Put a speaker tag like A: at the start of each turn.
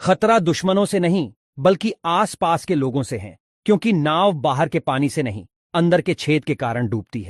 A: खतरा दुश्मनों से नहीं, बल्कि आसपास के लोगों से है, क्योंकि नाव बाहर के पानी से नहीं, अंदर के छेद के कारण डूबती है।